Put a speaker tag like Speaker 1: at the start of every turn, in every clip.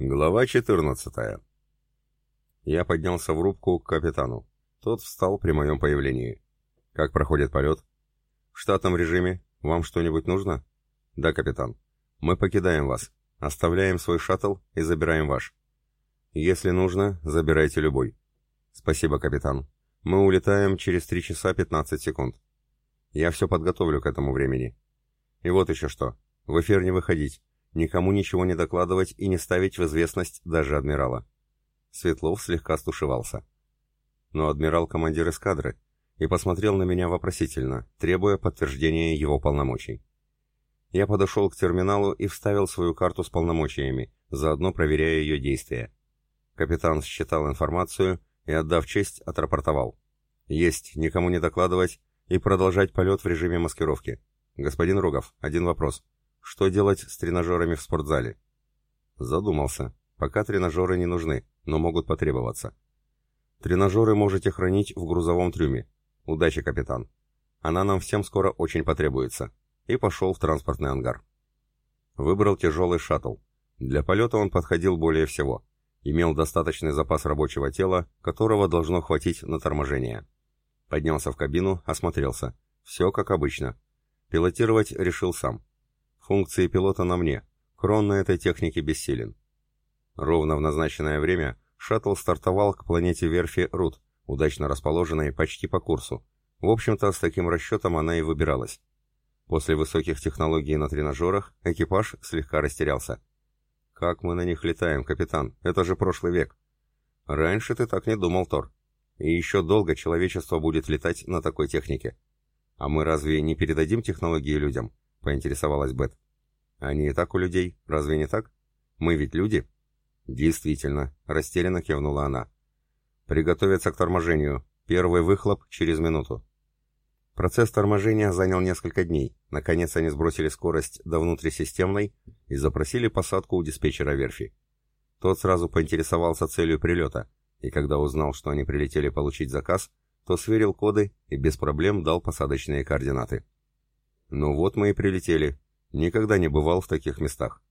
Speaker 1: Глава 14. Я поднялся в рубку к капитану. Тот встал при моем появлении. Как проходит полет? В штатном режиме. Вам что-нибудь нужно? Да, капитан. Мы покидаем вас. Оставляем свой шаттл и забираем ваш. Если нужно, забирайте любой. Спасибо, капитан. Мы улетаем через 3 часа 15 секунд. Я все подготовлю к этому времени. И вот еще что. В эфир не выходить никому ничего не докладывать и не ставить в известность даже адмирала. Светлов слегка стушевался. Но адмирал командир эскадры и посмотрел на меня вопросительно, требуя подтверждения его полномочий. Я подошел к терминалу и вставил свою карту с полномочиями, заодно проверяя ее действия. Капитан считал информацию и, отдав честь, отрапортовал. «Есть, никому не докладывать и продолжать полет в режиме маскировки. Господин Рогов, один вопрос. Что делать с тренажерами в спортзале? Задумался. Пока тренажеры не нужны, но могут потребоваться. Тренажеры можете хранить в грузовом трюме. Удачи, капитан. Она нам всем скоро очень потребуется. И пошел в транспортный ангар. Выбрал тяжелый шаттл. Для полета он подходил более всего. Имел достаточный запас рабочего тела, которого должно хватить на торможение. Поднялся в кабину, осмотрелся. Все как обычно. Пилотировать решил сам. Функции пилота на мне. Крон на этой технике бессилен. Ровно в назначенное время шаттл стартовал к планете верфи Рут, удачно расположенной почти по курсу. В общем-то, с таким расчетом она и выбиралась. После высоких технологий на тренажерах экипаж слегка растерялся. «Как мы на них летаем, капитан? Это же прошлый век!» «Раньше ты так не думал, Тор. И еще долго человечество будет летать на такой технике. А мы разве не передадим технологии людям?» — поинтересовалась Бет. «Они и так у людей, разве не так? Мы ведь люди?» «Действительно», — растерянно кивнула она. «Приготовиться к торможению. Первый выхлоп через минуту». Процесс торможения занял несколько дней. Наконец они сбросили скорость до внутрисистемной и запросили посадку у диспетчера верфи. Тот сразу поинтересовался целью прилета, и когда узнал, что они прилетели получить заказ, то сверил коды и без проблем дал посадочные координаты. Ну вот мы и прилетели. Никогда не бывал в таких местах.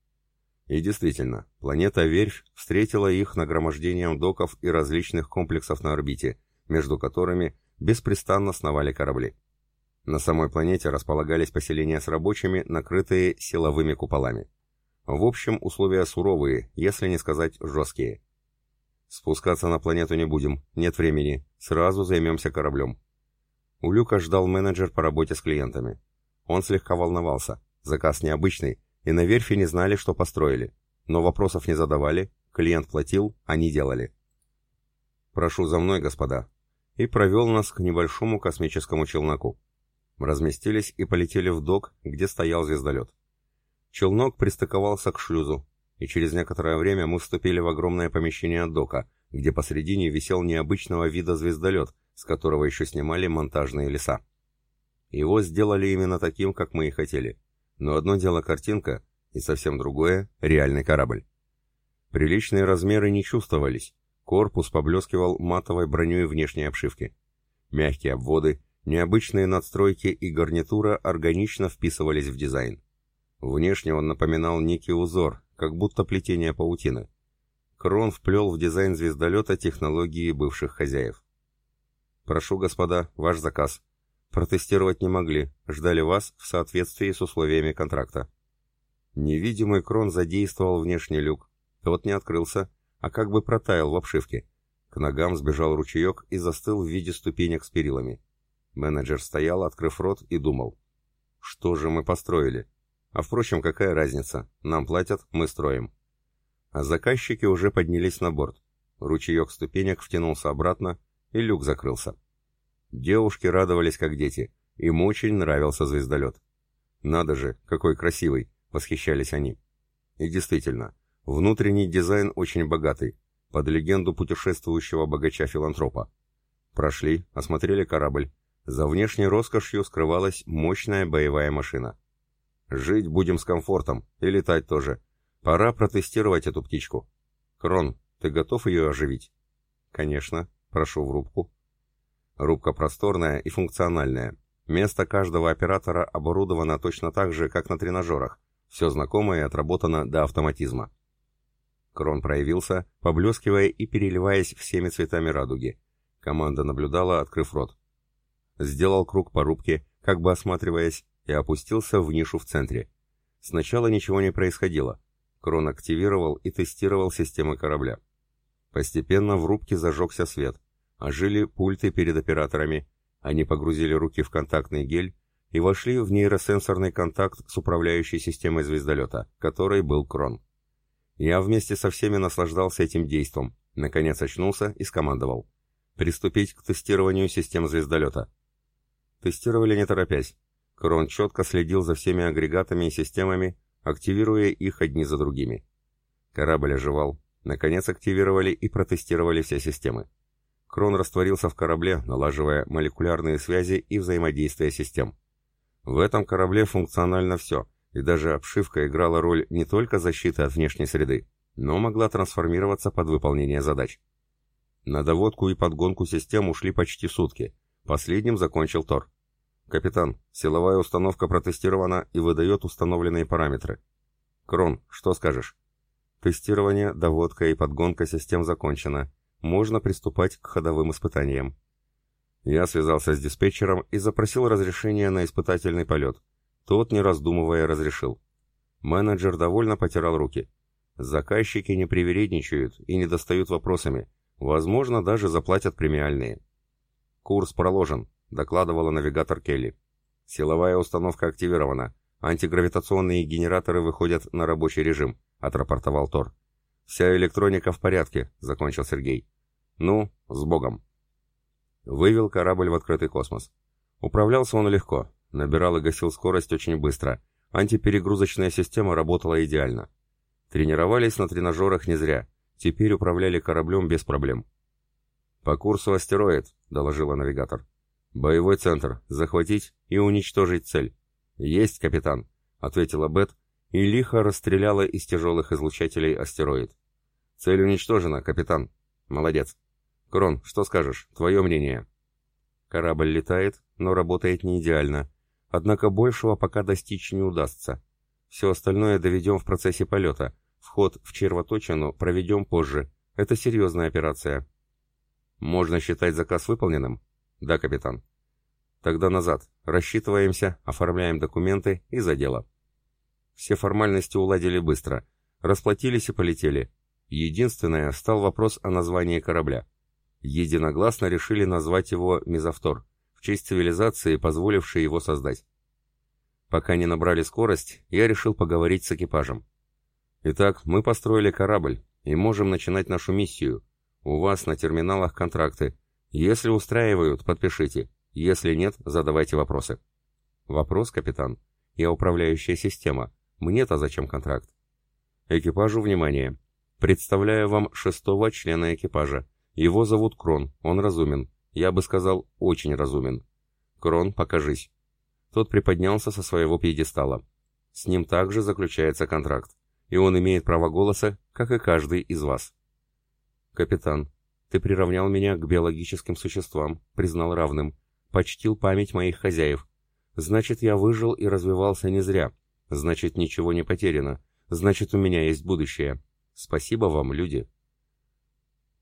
Speaker 1: И действительно, планета Верфь встретила их нагромождением доков и различных комплексов на орбите, между которыми беспрестанно сновали корабли. На самой планете располагались поселения с рабочими, накрытые силовыми куполами. В общем, условия суровые, если не сказать жесткие. Спускаться на планету не будем, нет времени, сразу займемся кораблем. У Люка ждал менеджер по работе с клиентами. Он слегка волновался. Заказ необычный, и на верфи не знали, что построили. Но вопросов не задавали, клиент платил, они делали. «Прошу за мной, господа», и провел нас к небольшому космическому челноку. Разместились и полетели в док, где стоял звездолет. Челнок пристыковался к шлюзу, и через некоторое время мы вступили в огромное помещение дока, где посредине висел необычного вида звездолет, с которого еще снимали монтажные леса. Его сделали именно таким, как мы и хотели. Но одно дело картинка, и совсем другое — реальный корабль. Приличные размеры не чувствовались. Корпус поблескивал матовой броней внешней обшивки. Мягкие обводы, необычные надстройки и гарнитура органично вписывались в дизайн. Внешне он напоминал некий узор, как будто плетение паутины. Крон вплел в дизайн звездолета технологии бывших хозяев. «Прошу, господа, ваш заказ», Протестировать не могли, ждали вас в соответствии с условиями контракта. Невидимый крон задействовал внешний люк. Тот не открылся, а как бы протаял в обшивке. К ногам сбежал ручеек и застыл в виде ступенек с перилами. Менеджер стоял, открыв рот, и думал. Что же мы построили? А впрочем, какая разница? Нам платят, мы строим. А заказчики уже поднялись на борт. Ручеек ступенек втянулся обратно, и люк закрылся. Девушки радовались как дети. Им очень нравился звездолет. «Надо же, какой красивый!» — восхищались они. И действительно, внутренний дизайн очень богатый, под легенду путешествующего богача-филантропа. Прошли, осмотрели корабль. За внешней роскошью скрывалась мощная боевая машина. Жить будем с комфортом, и летать тоже. Пора протестировать эту птичку. Крон, ты готов ее оживить? Конечно, прошу в рубку. Рубка просторная и функциональная. Место каждого оператора оборудовано точно так же, как на тренажерах. Все знакомо и отработано до автоматизма. Крон проявился, поблескивая и переливаясь всеми цветами радуги. Команда наблюдала, открыв рот. Сделал круг по рубке, как бы осматриваясь, и опустился в нишу в центре. Сначала ничего не происходило. Крон активировал и тестировал системы корабля. Постепенно в рубке зажегся свет. Ожили пульты перед операторами. Они погрузили руки в контактный гель и вошли в нейросенсорный контакт с управляющей системой звездолета, которой был Крон. Я вместе со всеми наслаждался этим действом, наконец очнулся и скомандовал. Приступить к тестированию систем звездолета. Тестировали не торопясь. Крон четко следил за всеми агрегатами и системами, активируя их одни за другими. Корабль оживал. Наконец активировали и протестировали все системы. Крон растворился в корабле, налаживая молекулярные связи и взаимодействие систем. В этом корабле функционально все, и даже обшивка играла роль не только защиты от внешней среды, но могла трансформироваться под выполнение задач. На доводку и подгонку систем ушли почти сутки. Последним закончил Тор. «Капитан, силовая установка протестирована и выдает установленные параметры». «Крон, что скажешь?» «Тестирование, доводка и подгонка систем закончено. Можно приступать к ходовым испытаниям». Я связался с диспетчером и запросил разрешение на испытательный полет. Тот, не раздумывая, разрешил. Менеджер довольно потирал руки. Заказчики не привередничают и не достают вопросами. Возможно, даже заплатят премиальные. «Курс проложен», — докладывала навигатор Келли. «Силовая установка активирована. Антигравитационные генераторы выходят на рабочий режим», — отрапортовал Тор. «Вся электроника в порядке», — закончил Сергей. «Ну, с Богом». Вывел корабль в открытый космос. Управлялся он легко, набирал и гасил скорость очень быстро. Антиперегрузочная система работала идеально. Тренировались на тренажерах не зря. Теперь управляли кораблем без проблем. «По курсу астероид», — доложила навигатор. «Боевой центр. Захватить и уничтожить цель». «Есть, капитан», — ответила Бет и лихо расстреляла из тяжелых излучателей астероид. «Цель уничтожена, капитан. Молодец». «Крон, что скажешь? Твое мнение?» Корабль летает, но работает не идеально. Однако большего пока достичь не удастся. Все остальное доведем в процессе полета. Вход в червоточину проведем позже. Это серьезная операция. Можно считать заказ выполненным? Да, капитан. Тогда назад. Рассчитываемся, оформляем документы и за дело. Все формальности уладили быстро. Расплатились и полетели. Единственное, стал вопрос о названии корабля единогласно решили назвать его Мезовтор, в честь цивилизации, позволившей его создать. Пока не набрали скорость, я решил поговорить с экипажем. Итак, мы построили корабль и можем начинать нашу миссию. У вас на терминалах контракты. Если устраивают, подпишите. Если нет, задавайте вопросы. Вопрос, капитан. Я управляющая система. Мне-то зачем контракт? Экипажу внимание. Представляю вам шестого члена экипажа. Его зовут Крон, он разумен. Я бы сказал, очень разумен. Крон, покажись. Тот приподнялся со своего пьедестала. С ним также заключается контракт, и он имеет право голоса, как и каждый из вас. Капитан, ты приравнял меня к биологическим существам, признал равным, почтил память моих хозяев. Значит, я выжил и развивался не зря. Значит, ничего не потеряно. Значит, у меня есть будущее. Спасибо вам, люди.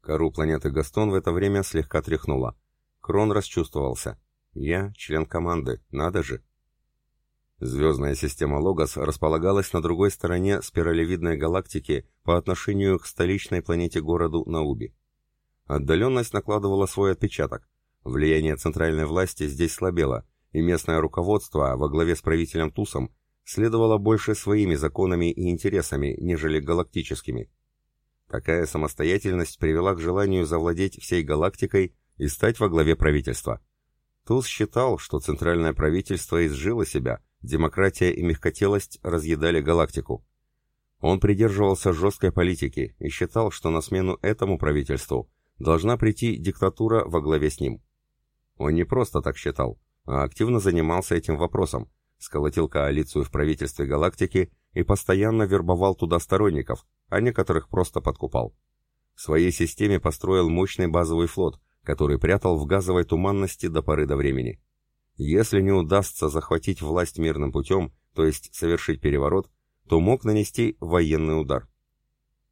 Speaker 1: Кору планеты Гастон в это время слегка тряхнула. Крон расчувствовался. Я член команды, надо же. Звездная система Логос располагалась на другой стороне спиралевидной галактики по отношению к столичной планете-городу Науби. Отдаленность накладывала свой отпечаток. Влияние центральной власти здесь слабело, и местное руководство во главе с правителем Тусом следовало больше своими законами и интересами, нежели галактическими. Такая самостоятельность привела к желанию завладеть всей галактикой и стать во главе правительства. Туз считал, что центральное правительство изжило себя, демократия и мягкотелость разъедали галактику. Он придерживался жесткой политики и считал, что на смену этому правительству должна прийти диктатура во главе с ним. Он не просто так считал, а активно занимался этим вопросом, сколотил коалицию в правительстве галактики и постоянно вербовал туда сторонников, а некоторых просто подкупал. В своей системе построил мощный базовый флот, который прятал в газовой туманности до поры до времени. Если не удастся захватить власть мирным путем, то есть совершить переворот, то мог нанести военный удар.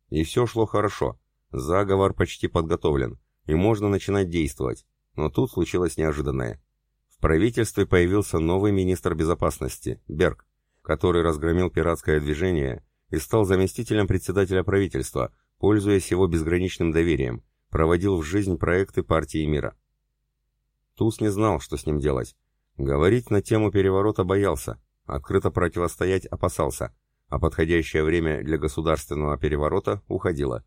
Speaker 1: И все шло хорошо. Заговор почти подготовлен, и можно начинать действовать. Но тут случилось неожиданное. Правительстве появился новый министр безопасности, Берг, который разгромил пиратское движение и стал заместителем председателя правительства, пользуясь его безграничным доверием, проводил в жизнь проекты партии мира. Туз не знал, что с ним делать. Говорить на тему переворота боялся, открыто противостоять опасался, а подходящее время для государственного переворота уходило.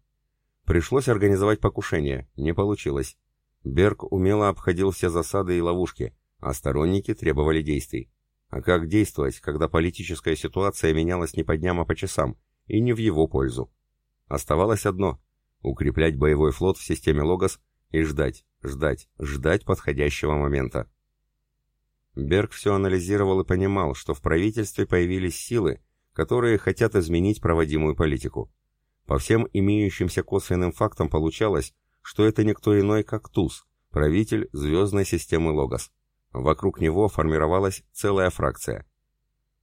Speaker 1: Пришлось организовать покушение, не получилось. Берг умело обходил все засады и ловушки, а сторонники требовали действий. А как действовать, когда политическая ситуация менялась не по дням, а по часам, и не в его пользу? Оставалось одно — укреплять боевой флот в системе Логос и ждать, ждать, ждать подходящего момента. Берг все анализировал и понимал, что в правительстве появились силы, которые хотят изменить проводимую политику. По всем имеющимся косвенным фактам получалось, что это никто иной, как ТУЗ, правитель звездной системы Логос. Вокруг него формировалась целая фракция.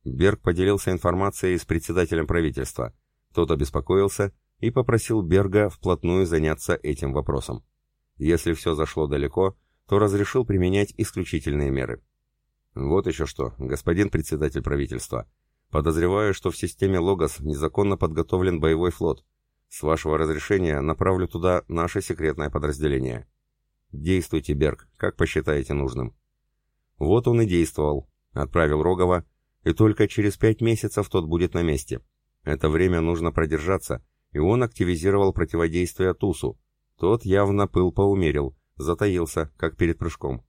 Speaker 1: Берг поделился информацией с председателем правительства. Тот обеспокоился и попросил Берга вплотную заняться этим вопросом. Если все зашло далеко, то разрешил применять исключительные меры. Вот еще что, господин председатель правительства. Подозреваю, что в системе Логос незаконно подготовлен боевой флот. С вашего разрешения направлю туда наше секретное подразделение. Действуйте, Берг, как посчитаете нужным. Вот он и действовал. Отправил Рогова, и только через пять месяцев тот будет на месте. Это время нужно продержаться, и он активизировал противодействие Тусу. Тот явно пыл поумерил, затаился, как перед прыжком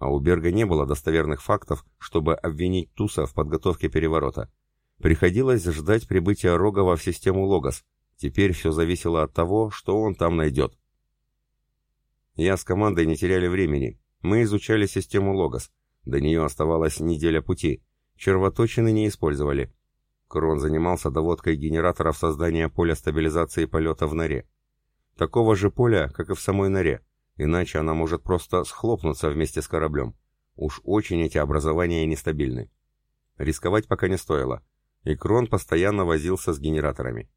Speaker 1: а у Берга не было достоверных фактов, чтобы обвинить Туса в подготовке переворота. Приходилось ждать прибытия Рогова в систему Логос. Теперь все зависело от того, что он там найдет. Я с командой не теряли времени. Мы изучали систему Логос. До нее оставалась неделя пути. Червоточины не использовали. Крон занимался доводкой генераторов создания поля стабилизации полета в норе. Такого же поля, как и в самой норе, иначе она может просто схлопнуться вместе с кораблем. Уж очень эти образования нестабильны. Рисковать пока не стоило, и Крон постоянно возился с генераторами.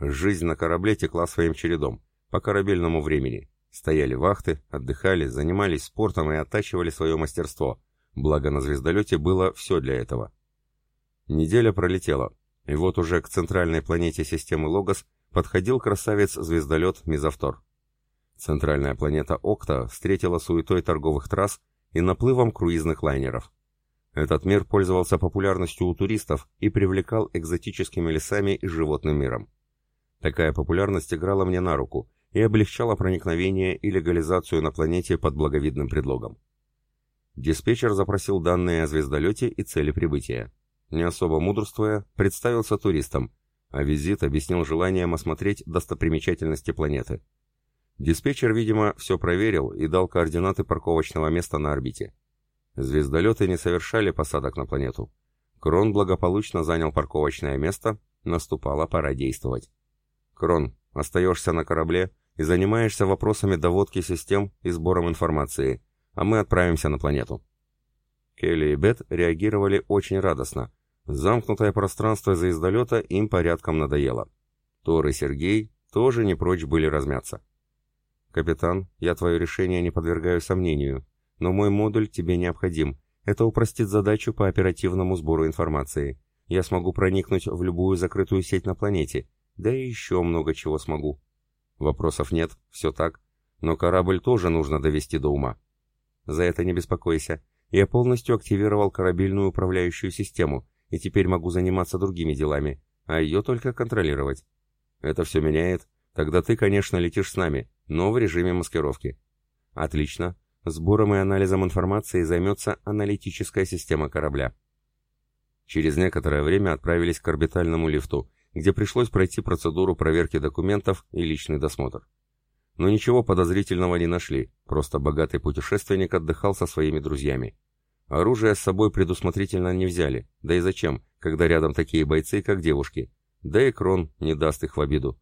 Speaker 1: Жизнь на корабле текла своим чередом, по корабельному времени. Стояли вахты, отдыхали, занимались спортом и оттачивали свое мастерство, благо на звездолете было все для этого. Неделя пролетела, и вот уже к центральной планете системы Логос подходил красавец-звездолет Мизавтор. Центральная планета Окта встретила суетой торговых трасс и наплывом круизных лайнеров. Этот мир пользовался популярностью у туристов и привлекал экзотическими лесами и животным миром. Такая популярность играла мне на руку и облегчала проникновение и легализацию на планете под благовидным предлогом. Диспетчер запросил данные о звездолете и цели прибытия. Не особо мудрствуя, представился туристом, а визит объяснил желанием осмотреть достопримечательности планеты – Диспетчер, видимо, все проверил и дал координаты парковочного места на орбите. Звездолеты не совершали посадок на планету. Крон благополучно занял парковочное место, наступала пора действовать. Крон, остаешься на корабле и занимаешься вопросами доводки систем и сбором информации, а мы отправимся на планету. Келли и Бет реагировали очень радостно. Замкнутое пространство звездолета им порядком надоело. Тор и Сергей тоже не прочь были размяться. «Капитан, я твое решение не подвергаю сомнению, но мой модуль тебе необходим. Это упростит задачу по оперативному сбору информации. Я смогу проникнуть в любую закрытую сеть на планете, да и еще много чего смогу». Вопросов нет, все так. Но корабль тоже нужно довести до ума. За это не беспокойся. Я полностью активировал корабельную управляющую систему, и теперь могу заниматься другими делами, а ее только контролировать. Это все меняет. Тогда ты, конечно, летишь с нами, но в режиме маскировки. Отлично. Сбором и анализом информации займется аналитическая система корабля. Через некоторое время отправились к орбитальному лифту, где пришлось пройти процедуру проверки документов и личный досмотр. Но ничего подозрительного не нашли, просто богатый путешественник отдыхал со своими друзьями. Оружие с собой предусмотрительно не взяли, да и зачем, когда рядом такие бойцы, как девушки. Да и Крон не даст их в обиду.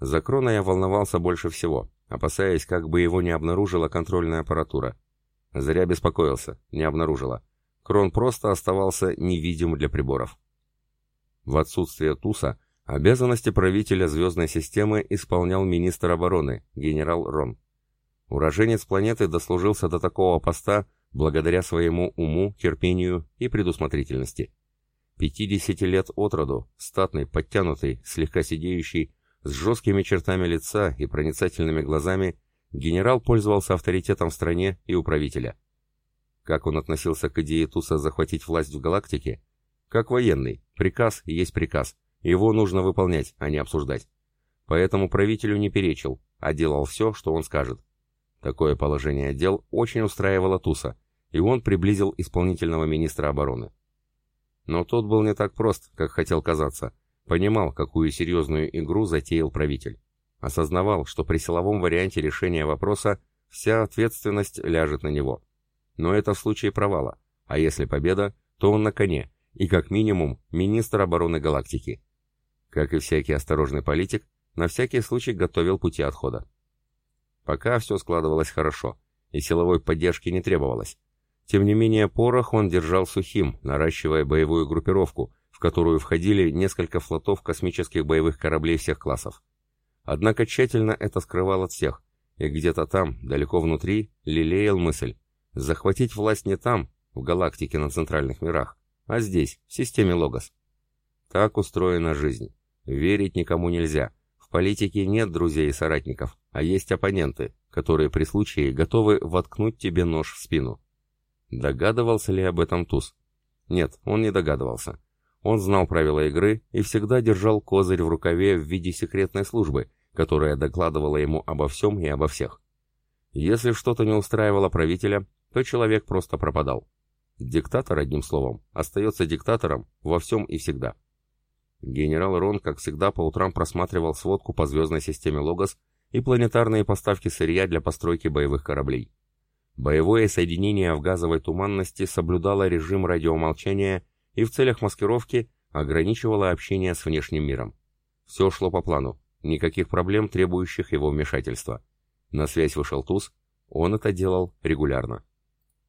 Speaker 1: За Крона я волновался больше всего, опасаясь, как бы его не обнаружила контрольная аппаратура. Зря беспокоился, не обнаружила. Крон просто оставался невидим для приборов. В отсутствие Туса Обязанности правителя звездной системы исполнял министр обороны, генерал Рон. Уроженец планеты дослужился до такого поста благодаря своему уму, терпению и предусмотрительности. 50 лет от роду, статный, подтянутый, слегка сидеющий, с жесткими чертами лица и проницательными глазами, генерал пользовался авторитетом в стране и у правителя. Как он относился к идее Туса захватить власть в галактике? Как военный. Приказ есть приказ. Его нужно выполнять, а не обсуждать. Поэтому правителю не перечил, а делал все, что он скажет. Такое положение дел очень устраивало Туса, и он приблизил исполнительного министра обороны. Но тот был не так прост, как хотел казаться. Понимал, какую серьезную игру затеял правитель. Осознавал, что при силовом варианте решения вопроса вся ответственность ляжет на него. Но это в случае провала, а если победа, то он на коне, и как минимум министр обороны галактики. Как и всякий осторожный политик, на всякий случай готовил пути отхода. Пока все складывалось хорошо, и силовой поддержки не требовалось. Тем не менее, порох он держал сухим, наращивая боевую группировку, в которую входили несколько флотов космических боевых кораблей всех классов. Однако тщательно это скрывал от всех, и где-то там, далеко внутри, лелеял мысль захватить власть не там, в галактике на центральных мирах, а здесь, в системе Логос. Так устроена жизнь. Верить никому нельзя. В политике нет друзей и соратников, а есть оппоненты, которые при случае готовы воткнуть тебе нож в спину. Догадывался ли об этом Туз? Нет, он не догадывался. Он знал правила игры и всегда держал козырь в рукаве в виде секретной службы, которая докладывала ему обо всем и обо всех. Если что-то не устраивало правителя, то человек просто пропадал. Диктатор, одним словом, остается диктатором во всем и всегда. Генерал Рон, как всегда, по утрам просматривал сводку по звездной системе Логос и планетарные поставки сырья для постройки боевых кораблей. Боевое соединение в газовой туманности соблюдало режим радиомолчания и в целях маскировки ограничивало общение с внешним миром. Все шло по плану, никаких проблем, требующих его вмешательства. На связь вышел Туз, он это делал регулярно.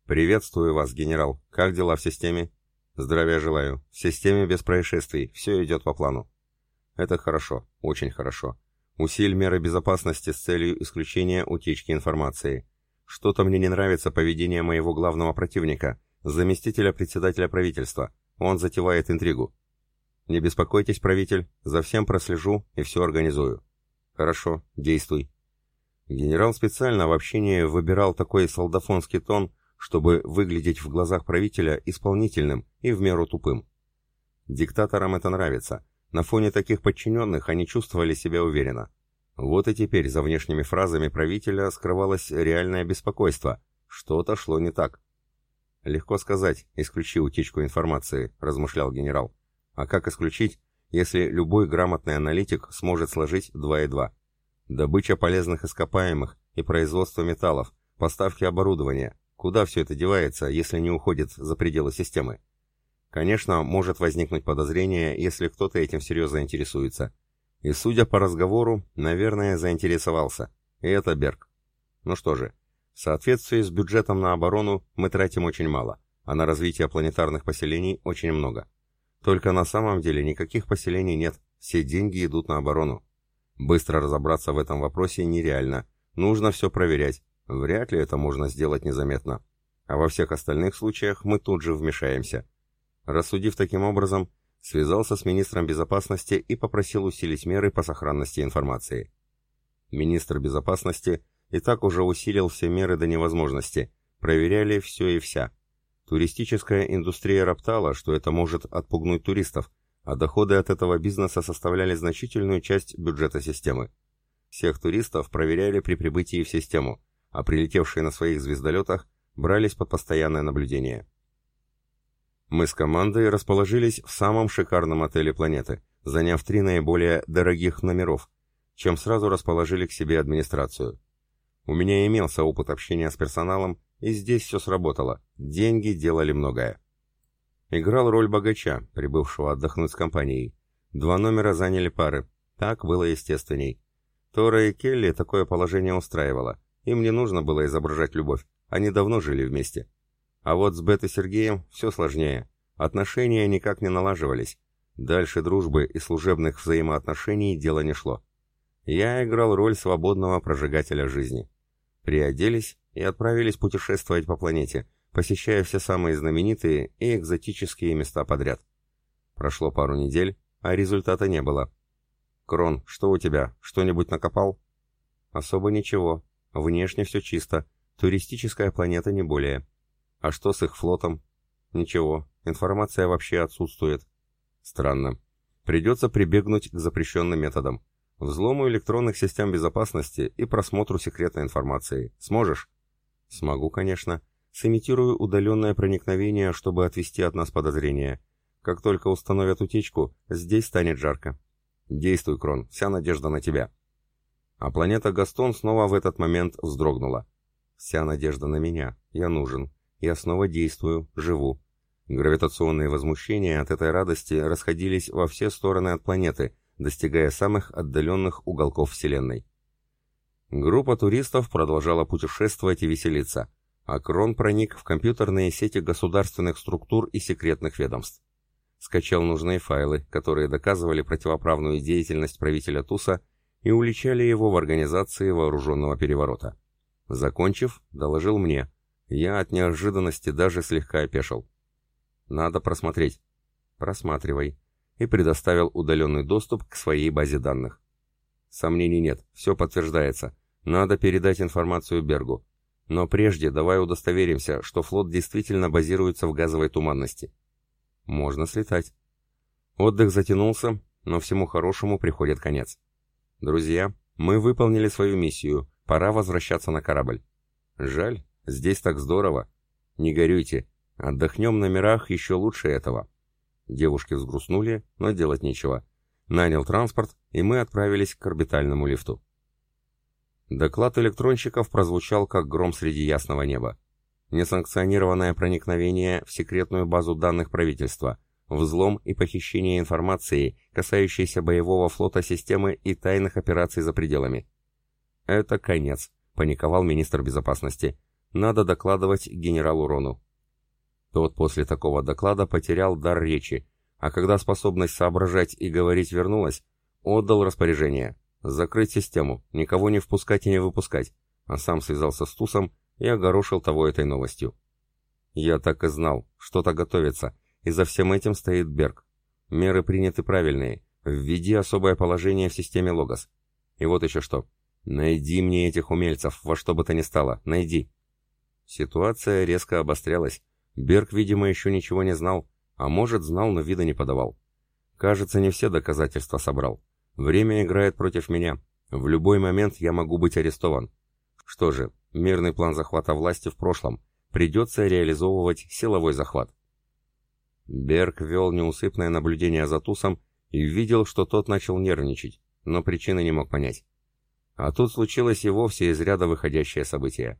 Speaker 1: «Приветствую вас, генерал. Как дела в системе?» «Здравия желаю. В системе без происшествий. Все идет по плану». «Это хорошо. Очень хорошо. Усиль меры безопасности с целью исключения утечки информации. Что-то мне не нравится поведение моего главного противника, заместителя председателя правительства. Он затевает интригу». «Не беспокойтесь, правитель. За всем прослежу и все организую». «Хорошо. Действуй». Генерал специально в общении выбирал такой солдафонский тон, чтобы выглядеть в глазах правителя исполнительным и в меру тупым. Диктаторам это нравится. На фоне таких подчиненных они чувствовали себя уверенно. Вот и теперь за внешними фразами правителя скрывалось реальное беспокойство. Что-то шло не так. «Легко сказать, исключи утечку информации», — размышлял генерал. «А как исключить, если любой грамотный аналитик сможет сложить 2 и 2? Добыча полезных ископаемых и производство металлов, поставки оборудования, Куда все это девается, если не уходит за пределы системы? Конечно, может возникнуть подозрение, если кто-то этим серьезно интересуется. И судя по разговору, наверное, заинтересовался. И это Берг. Ну что же, в соответствии с бюджетом на оборону мы тратим очень мало, а на развитие планетарных поселений очень много. Только на самом деле никаких поселений нет, все деньги идут на оборону. Быстро разобраться в этом вопросе нереально, нужно все проверять, Вряд ли это можно сделать незаметно. А во всех остальных случаях мы тут же вмешаемся. Рассудив таким образом, связался с министром безопасности и попросил усилить меры по сохранности информации. Министр безопасности и так уже усилил все меры до невозможности, проверяли все и вся. Туристическая индустрия роптала, что это может отпугнуть туристов, а доходы от этого бизнеса составляли значительную часть бюджета системы. Всех туристов проверяли при прибытии в систему, а прилетевшие на своих звездолетах брались под постоянное наблюдение. Мы с командой расположились в самом шикарном отеле планеты, заняв три наиболее дорогих номеров, чем сразу расположили к себе администрацию. У меня имелся опыт общения с персоналом, и здесь все сработало, деньги делали многое. Играл роль богача, прибывшего отдохнуть с компанией. Два номера заняли пары, так было естественней. Тора и Келли такое положение устраивало, им не нужно было изображать любовь, они давно жили вместе. А вот с Бет и Сергеем все сложнее. Отношения никак не налаживались. Дальше дружбы и служебных взаимоотношений дело не шло. Я играл роль свободного прожигателя жизни. Приоделись и отправились путешествовать по планете, посещая все самые знаменитые и экзотические места подряд. Прошло пару недель, а результата не было. «Крон, что у тебя? Что-нибудь накопал?» «Особо ничего. Внешне все чисто. Туристическая планета не более. А что с их флотом?» «Ничего. Информация вообще отсутствует. Странно. Придется прибегнуть к запрещенным методам. Взлому электронных систем безопасности и просмотру секретной информации. Сможешь? Смогу, конечно. Сымитирую удаленное проникновение, чтобы отвести от нас подозрения. Как только установят утечку, здесь станет жарко. Действуй, Крон, вся надежда на тебя. А планета Гастон снова в этот момент вздрогнула. Вся надежда на меня. Я нужен. Я снова действую, живу. Гравитационные возмущения от этой радости расходились во все стороны от планеты, достигая самых отдаленных уголков Вселенной. Группа туристов продолжала путешествовать и веселиться, а Крон проник в компьютерные сети государственных структур и секретных ведомств. Скачал нужные файлы, которые доказывали противоправную деятельность правителя Туса и уличали его в организации вооруженного переворота. Закончив, доложил мне. Я от неожиданности даже слегка опешил. Надо просмотреть. Просматривай. И предоставил удаленный доступ к своей базе данных. Сомнений нет, все подтверждается. Надо передать информацию Бергу. Но прежде давай удостоверимся, что флот действительно базируется в газовой туманности. Можно слетать. Отдых затянулся, но всему хорошему приходит конец. Друзья, мы выполнили свою миссию, пора возвращаться на корабль. Жаль, здесь так здорово. Не горюйте, Отдохнем на мирах еще лучше этого. Девушки взгрустнули, но делать нечего. Нанял транспорт, и мы отправились к орбитальному лифту. Доклад электронщиков прозвучал как гром среди ясного неба. Несанкционированное проникновение в секретную базу данных правительства, взлом и похищение информации, касающейся боевого флота системы и тайных операций за пределами. «Это конец», — паниковал министр безопасности. «Надо докладывать генералу Рону». Тот после такого доклада потерял дар речи, а когда способность соображать и говорить вернулась, отдал распоряжение закрыть систему, никого не впускать и не выпускать, а сам связался с Тусом и огорошил того этой новостью. Я так и знал, что-то готовится, и за всем этим стоит Берг. Меры приняты правильные, введи особое положение в системе Логос. И вот еще что. Найди мне этих умельцев, во что бы то ни стало, найди. Ситуация резко обострялась, Берг, видимо, еще ничего не знал, а может, знал, но вида не подавал. Кажется, не все доказательства собрал. Время играет против меня. В любой момент я могу быть арестован. Что же, мирный план захвата власти в прошлом. Придется реализовывать силовой захват. Берг вел неусыпное наблюдение за Тусом и видел, что тот начал нервничать, но причины не мог понять. А тут случилось и вовсе из ряда выходящее событие.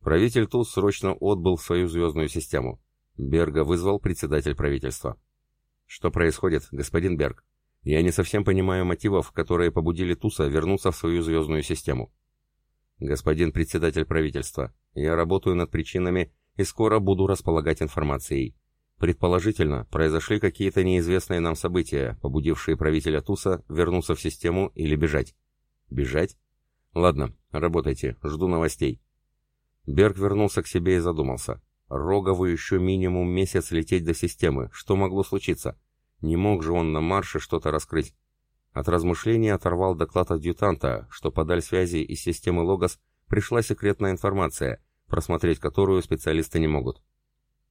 Speaker 1: Правитель Туз срочно отбыл в свою звездную систему. Берга вызвал председатель правительства. «Что происходит, господин Берг? Я не совсем понимаю мотивов, которые побудили Туса вернуться в свою звездную систему». «Господин председатель правительства, я работаю над причинами и скоро буду располагать информацией. Предположительно, произошли какие-то неизвестные нам события, побудившие правителя Туса вернуться в систему или бежать». «Бежать? Ладно, работайте, жду новостей». Берг вернулся к себе и задумался. Рогову еще минимум месяц лететь до системы. Что могло случиться? Не мог же он на марше что-то раскрыть. От размышлений оторвал доклад адъютанта, что по даль связи из системы Логос пришла секретная информация, просмотреть которую специалисты не могут.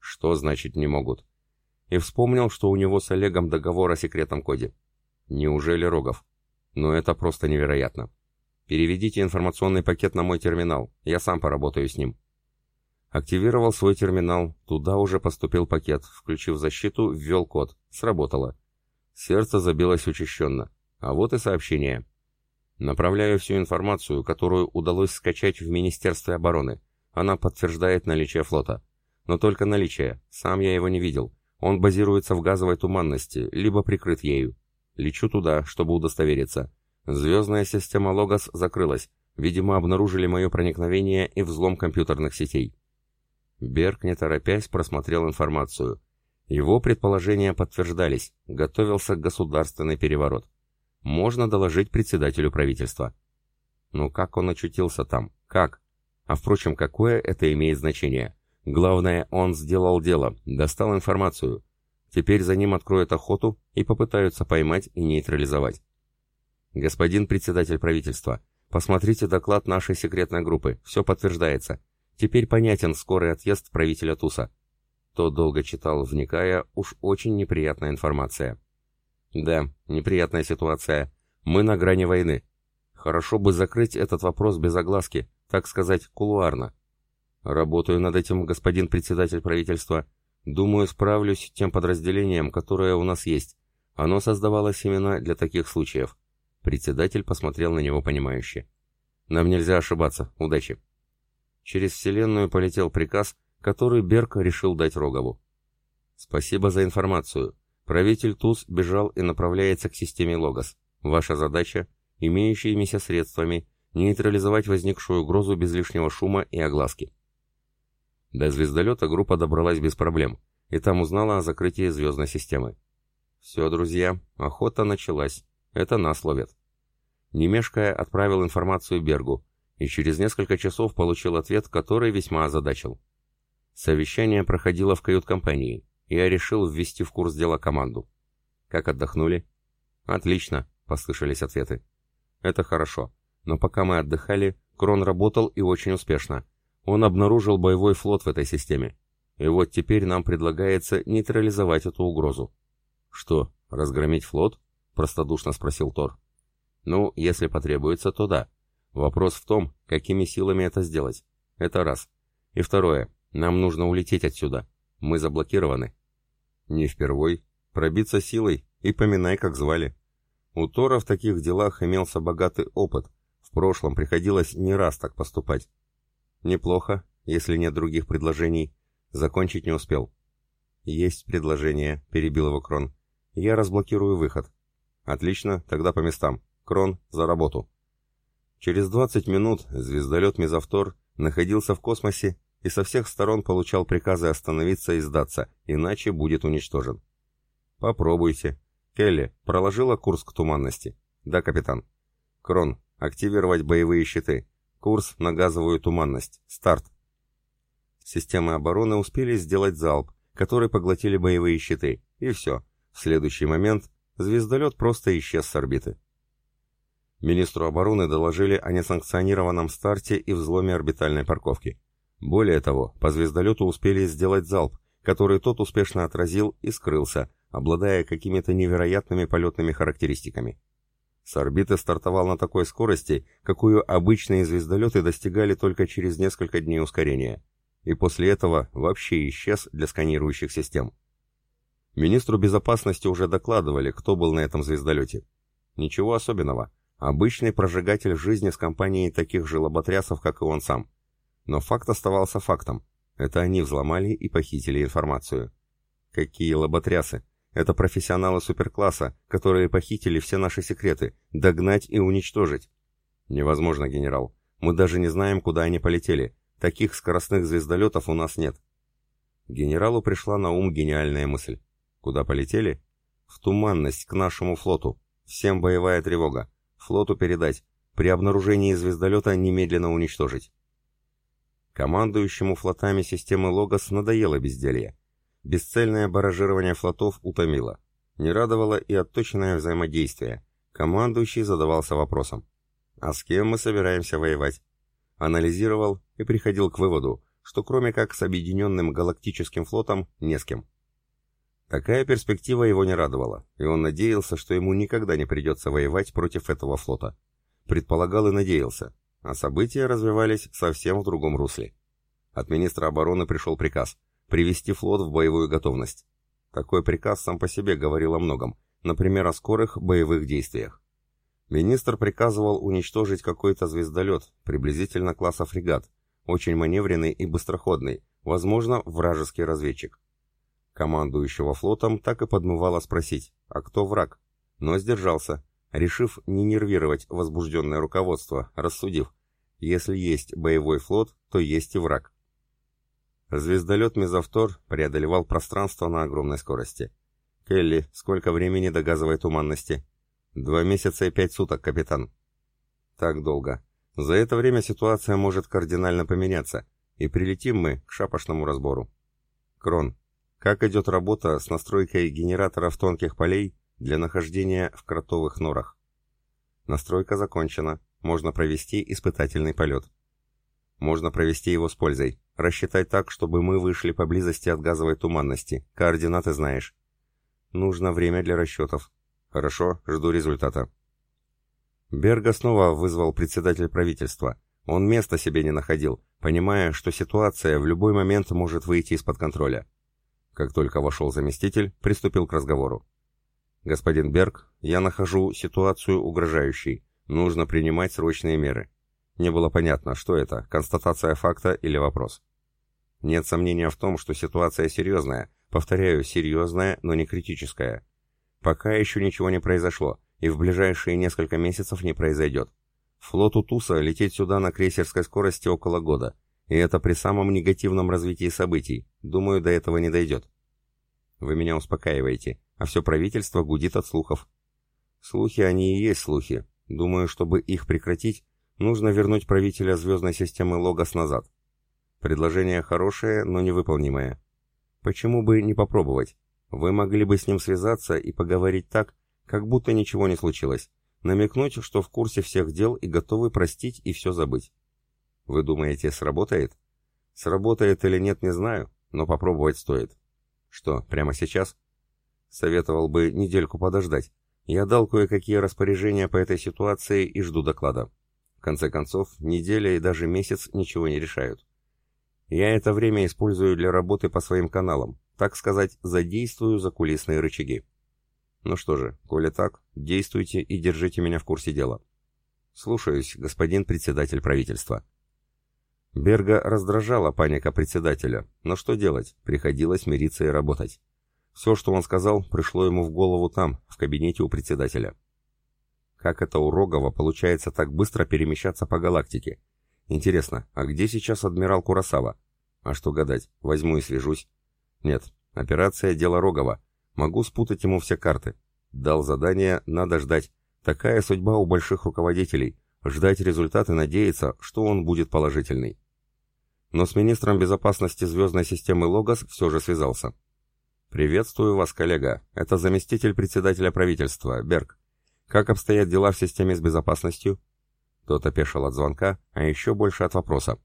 Speaker 1: Что значит «не могут»? И вспомнил, что у него с Олегом договор о секретном коде. Неужели Рогов? Но это просто невероятно. Переведите информационный пакет на мой терминал, я сам поработаю с ним. Активировал свой терминал, туда уже поступил пакет, включив защиту, ввел код. Сработало. Сердце забилось учащенно. А вот и сообщение. Направляю всю информацию, которую удалось скачать в Министерстве обороны. Она подтверждает наличие флота. Но только наличие. Сам я его не видел. Он базируется в газовой туманности, либо прикрыт ею. Лечу туда, чтобы удостовериться. Звездная система Логос закрылась. Видимо, обнаружили мое проникновение и взлом компьютерных сетей. Берг, не торопясь, просмотрел информацию. Его предположения подтверждались, готовился государственный переворот. Можно доложить председателю правительства. Но как он очутился там? Как? А впрочем, какое это имеет значение? Главное, он сделал дело, достал информацию. Теперь за ним откроют охоту и попытаются поймать и нейтрализовать. Господин председатель правительства, посмотрите доклад нашей секретной группы, все подтверждается. Теперь понятен скорый отъезд правителя Туса. Тот долго читал, вникая, уж очень неприятная информация. Да, неприятная ситуация. Мы на грани войны. Хорошо бы закрыть этот вопрос без огласки, так сказать, кулуарно. Работаю над этим, господин председатель правительства. Думаю, справлюсь тем подразделением, которое у нас есть. Оно создавалось именно для таких случаев. Председатель посмотрел на него понимающе. Нам нельзя ошибаться. Удачи. Через вселенную полетел приказ, который Берг решил дать Рогову. «Спасибо за информацию. Правитель ТУЗ бежал и направляется к системе Логос. Ваша задача, имеющимися средствами, нейтрализовать возникшую угрозу без лишнего шума и огласки». До звездолета группа добралась без проблем, и там узнала о закрытии звездной системы. «Все, друзья, охота началась. Это нас ловят». Немешкая отправил информацию Бергу, и через несколько часов получил ответ, который весьма озадачил. Совещание проходило в кают-компании, и я решил ввести в курс дела команду. Как отдохнули? Отлично, послышались ответы. Это хорошо, но пока мы отдыхали, Крон работал и очень успешно. Он обнаружил боевой флот в этой системе. И вот теперь нам предлагается нейтрализовать эту угрозу. Что, разгромить флот? Простодушно спросил Тор. Ну, если потребуется, то да. Вопрос в том, какими силами это сделать. Это раз. И второе. Нам нужно улететь отсюда. Мы заблокированы. Не впервой. Пробиться силой и поминай, как звали. У Тора в таких делах имелся богатый опыт. В прошлом приходилось не раз так поступать. Неплохо, если нет других предложений. Закончить не успел. Есть предложение, перебил его Крон. Я разблокирую выход. Отлично, тогда по местам. Крон, за работу. Через 20 минут звездолет Мезовтор находился в космосе и со всех сторон получал приказы остановиться и сдаться, иначе будет уничтожен. Попробуйте. Келли, проложила курс к туманности? Да, капитан. Крон, активировать боевые щиты. Курс на газовую туманность. Старт. Системы обороны успели сделать залп, который поглотили боевые щиты, и все. В следующий момент звездолет просто исчез с орбиты. Министру обороны доложили о несанкционированном старте и взломе орбитальной парковки. Более того, по звездолету успели сделать залп, который тот успешно отразил и скрылся, обладая какими-то невероятными полетными характеристиками. С орбиты стартовал на такой скорости, какую обычные звездолеты достигали только через несколько дней ускорения, и после этого вообще исчез для сканирующих систем. Министру безопасности уже докладывали, кто был на этом звездолете. Ничего особенного. Обычный прожигатель жизни с компанией таких же лоботрясов, как и он сам. Но факт оставался фактом. Это они взломали и похитили информацию. Какие лоботрясы? Это профессионалы суперкласса, которые похитили все наши секреты, догнать и уничтожить. Невозможно, генерал. Мы даже не знаем, куда они полетели. Таких скоростных звездолетов у нас нет. Генералу пришла на ум гениальная мысль. Куда полетели? В туманность, к нашему флоту. Всем боевая тревога. Флоту передать. При обнаружении звездолета немедленно уничтожить. Командующему флотами системы Логос надоело безделье. Бесцельное баражирование флотов утомило. Не радовало и отточенное взаимодействие. Командующий задавался вопросом. А с кем мы собираемся воевать? Анализировал и приходил к выводу, что кроме как с объединенным галактическим флотом, не с кем. Такая перспектива его не радовала, и он надеялся, что ему никогда не придется воевать против этого флота. Предполагал и надеялся, а события развивались совсем в другом русле. От министра обороны пришел приказ привести флот в боевую готовность. Такой приказ сам по себе говорил о многом, например, о скорых боевых действиях. Министр приказывал уничтожить какой-то звездолет, приблизительно класса фрегат, очень маневренный и быстроходный, возможно, вражеский разведчик. Командующего флотом так и подмывало спросить, а кто враг? Но сдержался, решив не нервировать возбужденное руководство, рассудив, если есть боевой флот, то есть и враг. Звездолет Мезовтор преодолевал пространство на огромной скорости. «Келли, сколько времени до газовой туманности?» «Два месяца и пять суток, капитан». «Так долго. За это время ситуация может кардинально поменяться, и прилетим мы к шапошному разбору». «Крон, как идет работа с настройкой генераторов тонких полей для нахождения в кротовых норах?» «Настройка закончена. Можно провести испытательный полет». «Можно провести его с пользой. Рассчитай так, чтобы мы вышли поблизости от газовой туманности. Координаты знаешь». «Нужно время для расчетов». «Хорошо, жду результата». Берга снова вызвал председатель правительства. Он места себе не находил, понимая, что ситуация в любой момент может выйти из-под контроля. Как только вошел заместитель, приступил к разговору. «Господин Берг, я нахожу ситуацию угрожающей. Нужно принимать срочные меры». Не было понятно, что это, констатация факта или вопрос. Нет сомнения в том, что ситуация серьезная. Повторяю, серьезная, но не критическая. Пока еще ничего не произошло, и в ближайшие несколько месяцев не произойдет. Флоту Туса лететь сюда на крейсерской скорости около года, и это при самом негативном развитии событий. Думаю, до этого не дойдет. Вы меня успокаиваете, а все правительство гудит от слухов. Слухи они и есть слухи. Думаю, чтобы их прекратить, нужно вернуть правителя звездной системы Логос назад. Предложение хорошее, но невыполнимое. Почему бы не попробовать? Вы могли бы с ним связаться и поговорить так, как будто ничего не случилось. Намекнуть, что в курсе всех дел и готовы простить и все забыть. Вы думаете, сработает? Сработает или нет, не знаю, но попробовать стоит. Что, прямо сейчас? Советовал бы недельку подождать. Я дал кое-какие распоряжения по этой ситуации и жду доклада. Конце концов, неделя и даже месяц ничего не решают. Я это время использую для работы по своим каналам, так сказать, задействую закулисные рычаги. Ну что же, коли так, действуйте и держите меня в курсе дела. Слушаюсь, господин председатель правительства. Берга раздражала паника председателя, но что делать, приходилось мириться и работать. Все, что он сказал, пришло ему в голову там, в кабинете у председателя. Как это у Рогова получается так быстро перемещаться по галактике? Интересно, а где сейчас адмирал Курасава? А что гадать, возьму и свяжусь. Нет, операция дело Рогова, Могу спутать ему все карты. Дал задание, надо ждать. Такая судьба у больших руководителей. Ждать результаты, надеяться, что он будет положительный. Но с министром безопасности звездной системы Логос все же связался. «Приветствую вас, коллега. Это заместитель председателя правительства, Берг. Как обстоят дела в системе с безопасностью?» Тот опешил от звонка, а еще больше от вопроса.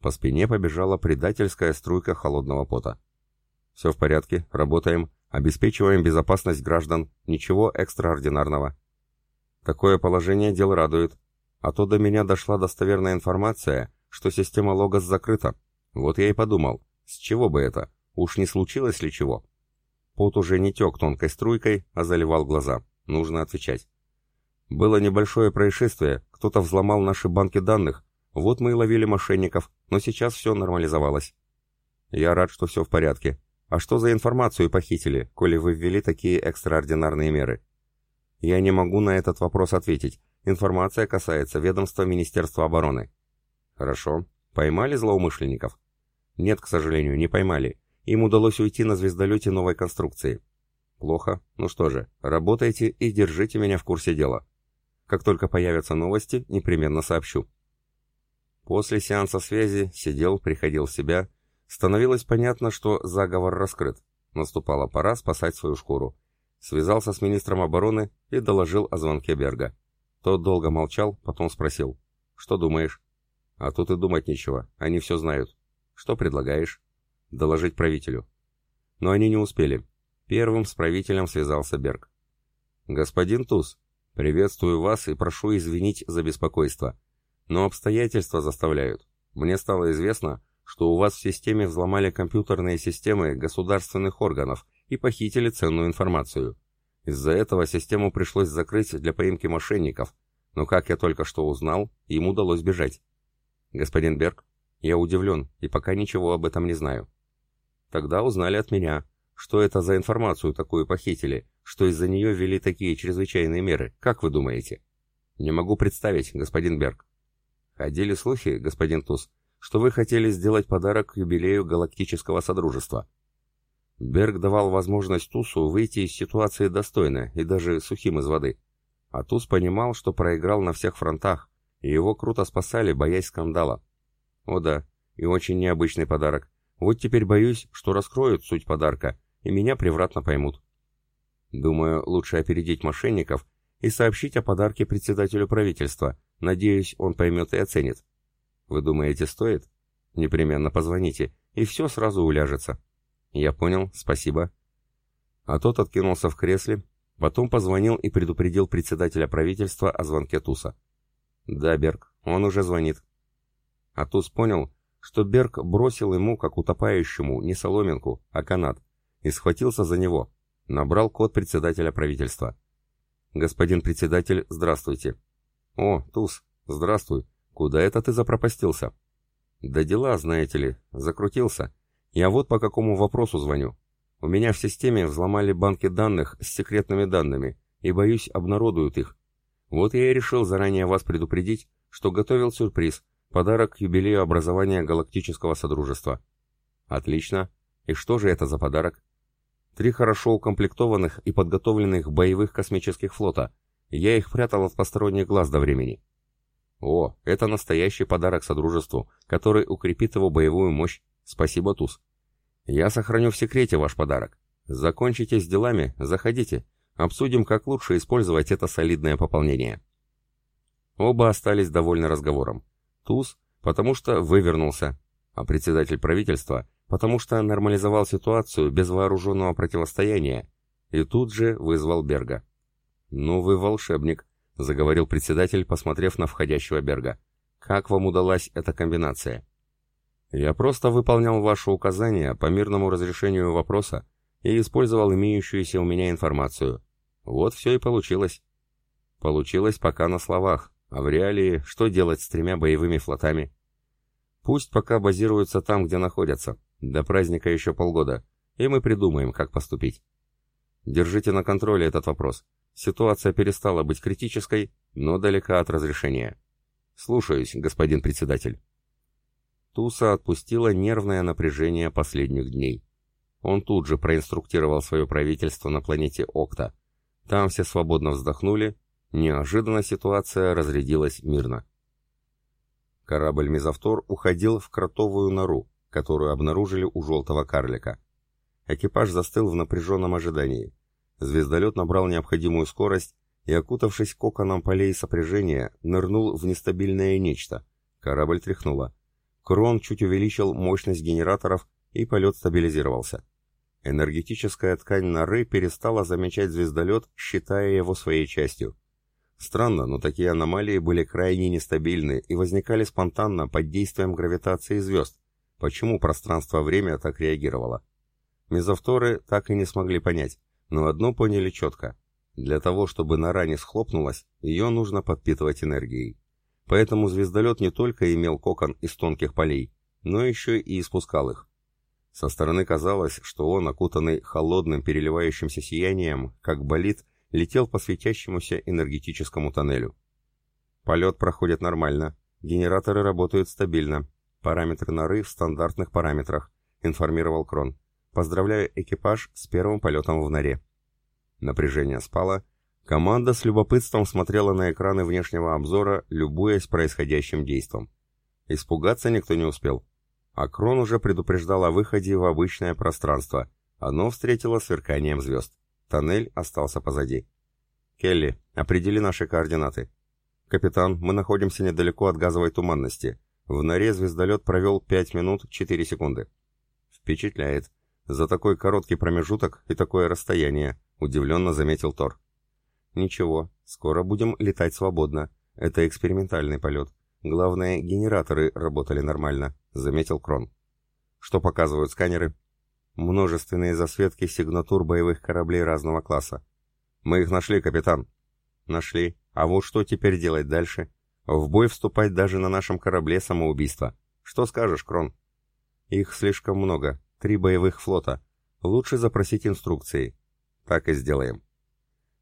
Speaker 1: По спине побежала предательская струйка холодного пота. «Все в порядке, работаем. Обеспечиваем безопасность граждан, ничего экстраординарного. Такое положение дел радует. А то до меня дошла достоверная информация, что система Логос закрыта. Вот я и подумал, с чего бы это? Уж не случилось ли чего? Пот уже не тек тонкой струйкой, а заливал глаза. Нужно отвечать. Было небольшое происшествие, кто-то взломал наши банки данных. Вот мы и ловили мошенников, но сейчас все нормализовалось. Я рад, что все в порядке. А что за информацию похитили, коли вы ввели такие экстраординарные меры? Я не могу на этот вопрос ответить. Информация касается ведомства Министерства обороны. Хорошо. Поймали злоумышленников? Нет, к сожалению, не поймали. Им удалось уйти на звездолете новой конструкции. Плохо. Ну что же, работайте и держите меня в курсе дела. Как только появятся новости, непременно сообщу. После сеанса связи сидел, приходил в себя Становилось понятно, что заговор раскрыт. Наступала пора спасать свою шкуру. Связался с министром обороны и доложил о звонке Берга. Тот долго молчал, потом спросил. «Что думаешь?» «А тут и думать нечего, они все знают». «Что предлагаешь?» «Доложить правителю». Но они не успели. Первым с правителем связался Берг. «Господин Туз, приветствую вас и прошу извинить за беспокойство. Но обстоятельства заставляют. Мне стало известно, что у вас в системе взломали компьютерные системы государственных органов и похитили ценную информацию. Из-за этого систему пришлось закрыть для поимки мошенников, но, как я только что узнал, им удалось бежать. Господин Берг, я удивлен и пока ничего об этом не знаю. Тогда узнали от меня, что это за информацию такую похитили, что из-за нее ввели такие чрезвычайные меры, как вы думаете? Не могу представить, господин Берг. Ходили слухи, господин Туз, что вы хотели сделать подарок к юбилею Галактического Содружества. Берг давал возможность Тусу выйти из ситуации достойно и даже сухим из воды. А Туз понимал, что проиграл на всех фронтах, и его круто спасали, боясь скандала. О да, и очень необычный подарок. Вот теперь боюсь, что раскроют суть подарка, и меня превратно поймут. Думаю, лучше опередить мошенников и сообщить о подарке председателю правительства. Надеюсь, он поймет и оценит. Вы думаете, стоит? Непременно позвоните, и все сразу уляжется. Я понял, спасибо. А тот откинулся в кресле, потом позвонил и предупредил председателя правительства о звонке Туса. Да, Берг, он уже звонит. А Туз понял, что Берг бросил ему, как утопающему, не соломинку, а канат, и схватился за него. Набрал код председателя правительства. «Господин председатель, здравствуйте». «О, Туз, здравствуй. Куда это ты запропастился?» «Да дела, знаете ли, закрутился. Я вот по какому вопросу звоню. У меня в системе взломали банки данных с секретными данными, и, боюсь, обнародуют их. Вот я и решил заранее вас предупредить, что готовил сюрприз, подарок к юбилею образования Галактического Содружества. Отлично. И что же это за подарок? Три хорошо укомплектованных и подготовленных боевых космических флота. Я их прятал от посторонних глаз до времени. О, это настоящий подарок Содружеству, который укрепит его боевую мощь. Спасибо, Туз. Я сохраню в секрете ваш подарок. Закончите с делами, заходите. Обсудим, как лучше использовать это солидное пополнение. Оба остались довольны разговором. Туз, потому что вывернулся, а председатель правительства, потому что нормализовал ситуацию без вооруженного противостояния, и тут же вызвал Берга. «Ну вы волшебник», — заговорил председатель, посмотрев на входящего Берга. «Как вам удалась эта комбинация?» «Я просто выполнял ваши указания по мирному разрешению вопроса и использовал имеющуюся у меня информацию. Вот все и получилось». «Получилось пока на словах, а в реалии что делать с тремя боевыми флотами?» «Пусть пока базируются там, где находятся, до праздника еще полгода, и мы придумаем, как поступить. Держите на контроле этот вопрос. Ситуация перестала быть критической, но далека от разрешения. Слушаюсь, господин председатель. Туса отпустила нервное напряжение последних дней. Он тут же проинструктировал свое правительство на планете Окта. Там все свободно вздохнули, неожиданно ситуация разрядилась мирно. Корабль «Мезовтор» уходил в кротовую нору, которую обнаружили у желтого карлика. Экипаж застыл в напряженном ожидании. Звездолет набрал необходимую скорость и, окутавшись коконом полей сопряжения, нырнул в нестабильное нечто. Корабль тряхнуло. Крон чуть увеличил мощность генераторов, и полет стабилизировался. Энергетическая ткань норы перестала замечать звездолет, считая его своей частью. Странно, но такие аномалии были крайне нестабильны и возникали спонтанно под действием гравитации звезд, Почему пространство-время так реагировало? Мезовторы так и не смогли понять, но одно поняли четко. Для того, чтобы нора не схлопнулась, ее нужно подпитывать энергией. Поэтому звездолет не только имел кокон из тонких полей, но еще и испускал их. Со стороны казалось, что он, окутанный холодным переливающимся сиянием, как болид, летел по светящемуся энергетическому тоннелю. Полет проходит нормально, генераторы работают стабильно, Параметры норы в стандартных параметрах, информировал Крон. Поздравляю экипаж с первым полетом в норе. Напряжение спало. Команда с любопытством смотрела на экраны внешнего обзора, любуясь происходящим действом. Испугаться никто не успел. А Крон уже предупреждал о выходе в обычное пространство. Оно встретило сверканием звезд. Тоннель остался позади. «Келли, определи наши координаты». «Капитан, мы находимся недалеко от газовой туманности. В норе звездолет провел 5 минут 4 секунды. Впечатляет. За такой короткий промежуток и такое расстояние, удивленно заметил Тор. Ничего, скоро будем летать свободно. Это экспериментальный полет. Главное, генераторы работали нормально, заметил Крон. Что показывают сканеры? Множественные засветки сигнатур боевых кораблей разного класса. Мы их нашли, капитан. Нашли. А вот что теперь делать дальше? В бой вступать даже на нашем корабле самоубийство. Что скажешь, Крон? Их слишком много. Три боевых флота. Лучше запросить инструкции. Так и сделаем.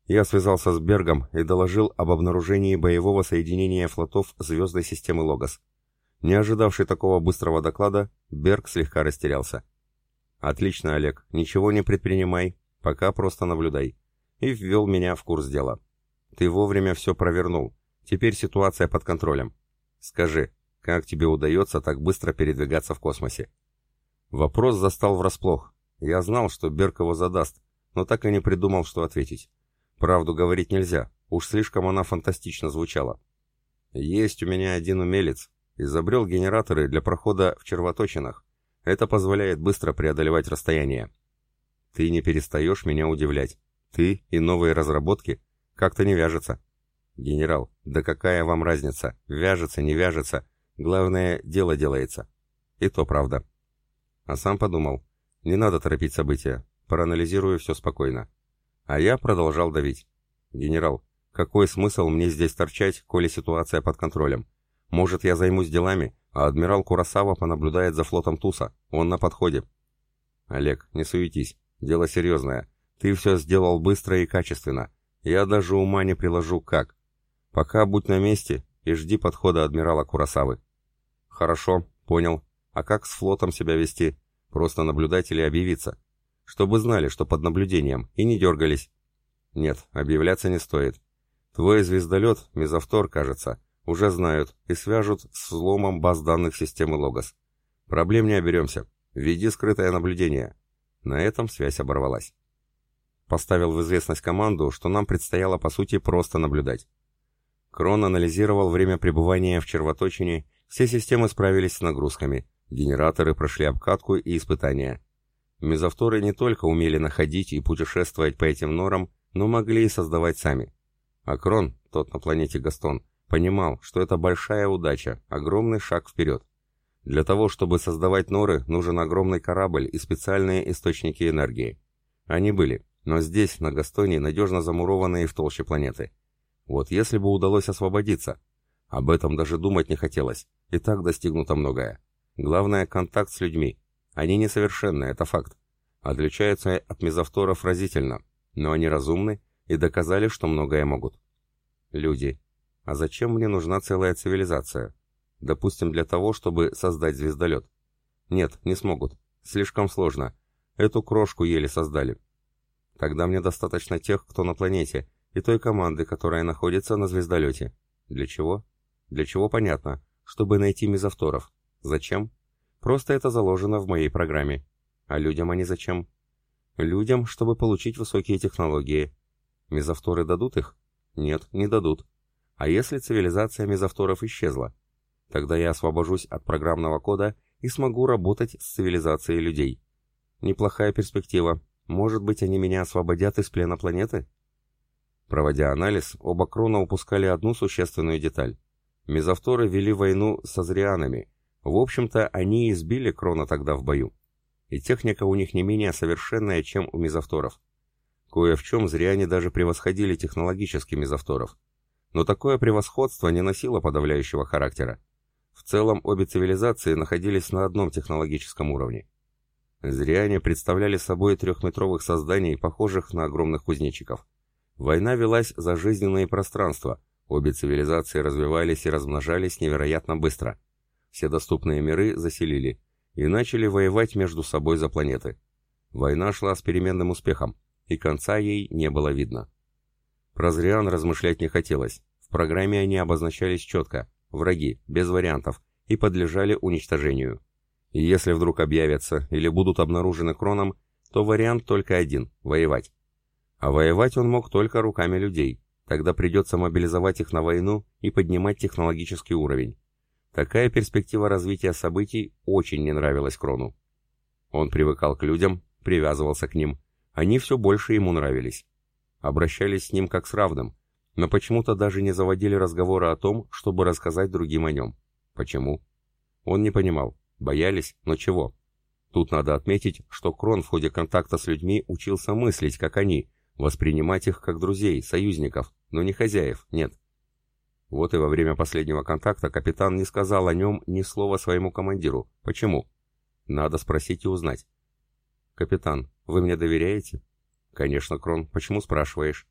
Speaker 1: Я связался с Бергом и доложил об обнаружении боевого соединения флотов звездной системы Логос. Не ожидавший такого быстрого доклада, Берг слегка растерялся. «Отлично, Олег, ничего не предпринимай, пока просто наблюдай». И ввел меня в курс дела. «Ты вовремя все провернул. Теперь ситуация под контролем. Скажи, как тебе удается так быстро передвигаться в космосе?» Вопрос застал врасплох. Я знал, что Берг его задаст, но так и не придумал, что ответить. Правду говорить нельзя, уж слишком она фантастично звучала. Есть у меня один умелец, изобрел генераторы для прохода в червоточинах. Это позволяет быстро преодолевать расстояние. Ты не перестаешь меня удивлять. Ты и новые разработки как-то не вяжется. Генерал, да какая вам разница? Вяжется, не вяжется. Главное, дело делается. И то правда. А сам подумал, не надо торопить события, проанализирую все спокойно. А я продолжал давить. Генерал, какой смысл мне здесь торчать, коли ситуация под контролем? Может, я займусь делами, а адмирал Курасава понаблюдает за флотом Туса. Он на подходе. Олег, не суетись. Дело серьезное. Ты все сделал быстро и качественно. Я даже ума не приложу как. Пока будь на месте и жди подхода адмирала Курасавы. Хорошо, понял. А как с флотом себя вести? Просто наблюдать или объявиться? Чтобы знали, что под наблюдением, и не дергались. Нет, объявляться не стоит. Твой звездолет, мезовтор, кажется, уже знают и свяжут с взломом баз данных системы Логос. Проблем не оберемся. Веди скрытое наблюдение. На этом связь оборвалась. Поставил в известность команду, что нам предстояло по сути просто наблюдать. Крон анализировал время пребывания в червоточине, все системы справились с нагрузками, генераторы прошли обкатку и испытания. Мезовторы не только умели находить и путешествовать по этим норам, но могли и создавать сами. А Крон, тот на планете Гастон, понимал, что это большая удача, огромный шаг вперед. Для того, чтобы создавать норы, нужен огромный корабль и специальные источники энергии. Они были, но здесь, на Гастоне, надежно замурованные в толще планеты. Вот если бы удалось освободиться. Об этом даже думать не хотелось. И так достигнуто многое. Главное – контакт с людьми. Они несовершенны, это факт. Отличаются от мезовторов разительно, но они разумны и доказали, что многое могут. Люди. А зачем мне нужна целая цивилизация? Допустим, для того, чтобы создать звездолет. Нет, не смогут. Слишком сложно. Эту крошку еле создали. Тогда мне достаточно тех, кто на планете, и той команды, которая находится на звездолете. Для чего? Для чего понятно. Чтобы найти мезовторов. Зачем? Просто это заложено в моей программе. А людям они зачем? Людям, чтобы получить высокие технологии. Мезовторы дадут их? Нет, не дадут. А если цивилизация мезовторов исчезла? Тогда я освобожусь от программного кода и смогу работать с цивилизацией людей. Неплохая перспектива. Может быть, они меня освободят из плена планеты? Проводя анализ, оба крона упускали одну существенную деталь. Мезовторы вели войну с азрианами. В общем-то, они избили крона тогда в бою. И техника у них не менее совершенная, чем у мезовторов. Кое в чем зриане даже превосходили технологически мезовторов. Но такое превосходство не носило подавляющего характера. В целом обе цивилизации находились на одном технологическом уровне. Зриане представляли собой трехметровых созданий, похожих на огромных кузнечиков. Война велась за жизненные пространства, обе цивилизации развивались и размножались невероятно быстро. Все доступные миры заселили и начали воевать между собой за планеты. Война шла с переменным успехом, и конца ей не было видно. Про размышлять не хотелось, в программе они обозначались четко – враги, без вариантов, и подлежали уничтожению. И если вдруг объявятся или будут обнаружены Кроном, то вариант только один – воевать. А воевать он мог только руками людей, тогда придется мобилизовать их на войну и поднимать технологический уровень. Такая перспектива развития событий очень не нравилась Крону. Он привыкал к людям, привязывался к ним, они все больше ему нравились. Обращались с ним как с равным, но почему-то даже не заводили разговора о том, чтобы рассказать другим о нем. Почему? Он не понимал. Боялись, но чего? Тут надо отметить, что Крон в ходе контакта с людьми учился мыслить, как они, воспринимать их как друзей, союзников, но не хозяев, нет. Вот и во время последнего контакта капитан не сказал о нем ни слова своему командиру. Почему? Надо спросить и узнать. «Капитан, вы мне доверяете?» «Конечно, Крон. Почему спрашиваешь?»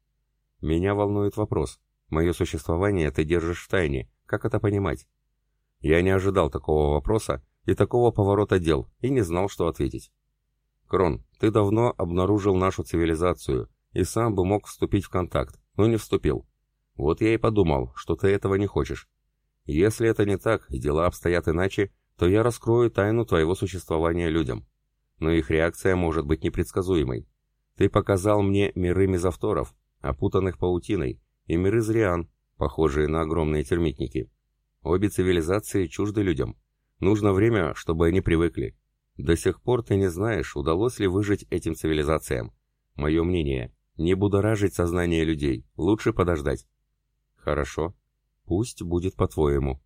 Speaker 1: Меня волнует вопрос. Мое существование ты держишь в тайне. Как это понимать? Я не ожидал такого вопроса и такого поворота дел, и не знал, что ответить. Крон, ты давно обнаружил нашу цивилизацию и сам бы мог вступить в контакт, но не вступил. Вот я и подумал, что ты этого не хочешь. Если это не так, и дела обстоят иначе, то я раскрою тайну твоего существования людям. Но их реакция может быть непредсказуемой. Ты показал мне миры мезовторов, опутанных паутиной, и миры зриан, похожие на огромные термитники. Обе цивилизации чужды людям. Нужно время, чтобы они привыкли. До сих пор ты не знаешь, удалось ли выжить этим цивилизациям. Мое мнение, не будоражить сознание людей, лучше подождать. Хорошо. Пусть будет по-твоему.